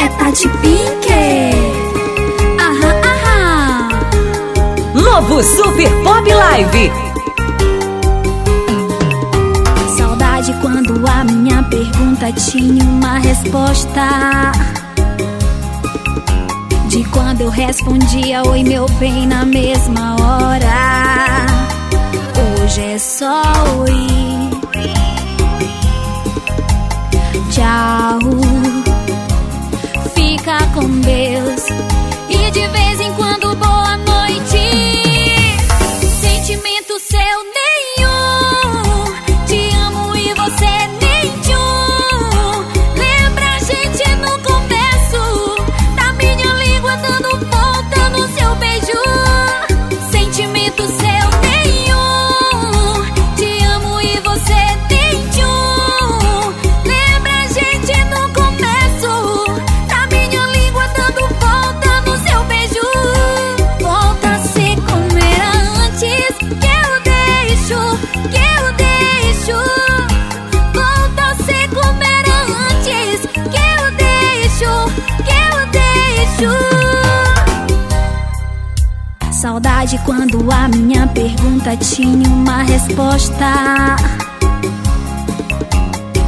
É Tati Pinker. Aham, aham. Novo Super Pop Live. Saudade quando a minha pergunta tinha uma resposta. De quando eu respondia oi meu bem na mesma hora. Hoje é só tchau. Fica com Deus e de vez em quando boa noite. Sentimento seu nem saudade quando a minha pergunta tinha uma resposta.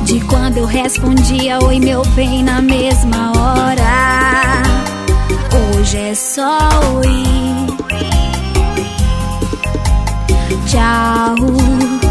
De quando eu respondia oi meu bem na mesma hora. Hoje é só oi. Tchau.